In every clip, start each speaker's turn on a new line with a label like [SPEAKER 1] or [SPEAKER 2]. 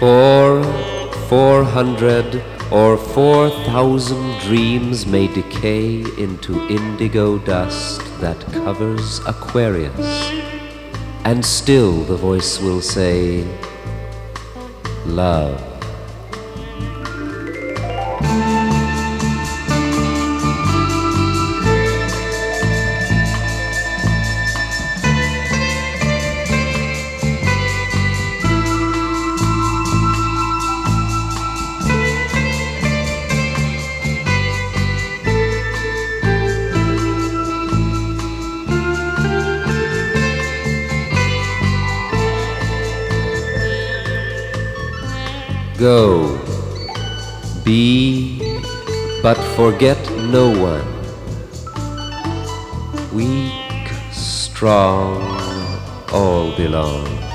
[SPEAKER 1] Four, four hundred, or four thousand dreams may decay into indigo dust that covers Aquarius. And still the voice will say, Love. Go, be, but forget no one. Weak, strong, all belong.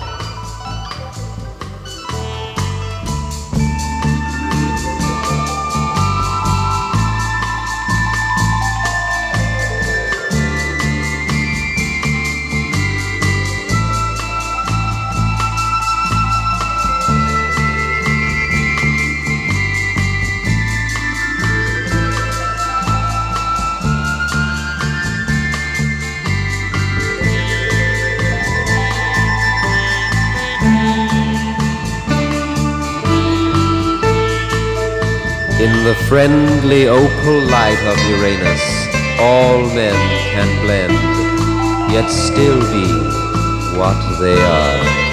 [SPEAKER 1] In the friendly opal light of Uranus, all men can blend, yet still be what they are.